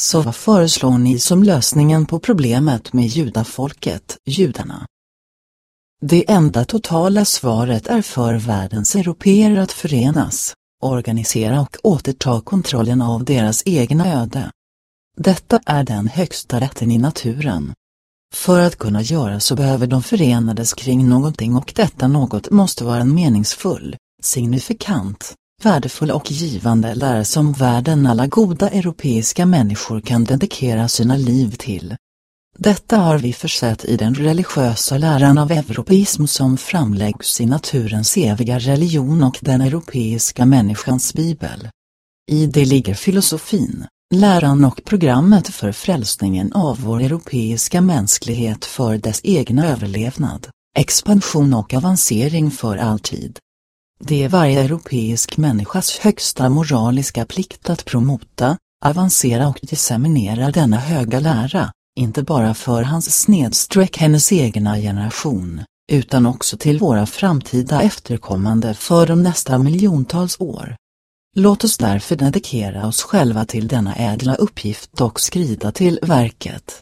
Så vad föreslår ni som lösningen på problemet med judafolket, judarna? Det enda totala svaret är för världens europeer att förenas, organisera och återta kontrollen av deras egna öde. Detta är den högsta rätten i naturen. För att kunna göra så behöver de förenades kring någonting och detta något måste vara en meningsfull, signifikant, värdefull och givande lära som världen alla goda europeiska människor kan dedikera sina liv till. Detta har vi försett i den religiösa läran av europeism som framläggs i naturens eviga religion och den europeiska människans bibel. I det ligger filosofin, läran och programmet för frälsningen av vår europeiska mänsklighet för dess egna överlevnad, expansion och avancering för alltid. Det är varje europeisk människas högsta moraliska plikt att promota, avancera och disseminera denna höga lära, inte bara för hans snedstreck hennes egna generation, utan också till våra framtida efterkommande för de nästa miljontals år. Låt oss därför dedikera oss själva till denna ädla uppgift och skrida till verket.